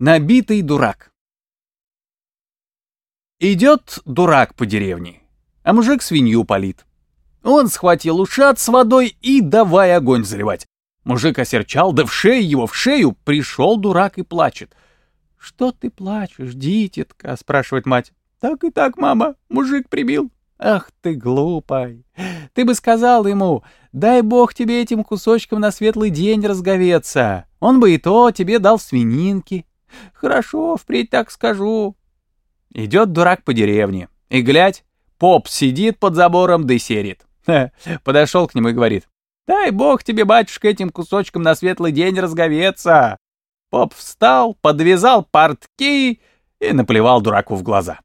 Набитый дурак. Идет дурак по деревне, а мужик свинью палит. Он схватил ушат с водой и давай огонь заливать. Мужик осерчал, да в шею его, в шею, пришел дурак и плачет. «Что ты плачешь, дитятка?» — спрашивает мать. «Так и так, мама, мужик прибил». «Ах ты глупой! Ты бы сказал ему, дай бог тебе этим кусочком на светлый день разговеться. Он бы и то тебе дал свининки, Хорошо, впредь так скажу. Идет дурак по деревне. И глядь, поп сидит под забором да серит. Подошел к нему и говорит. Дай бог тебе, батюшка, этим кусочком на светлый день разговеться. Поп встал, подвязал портки и наплевал дураку в глаза.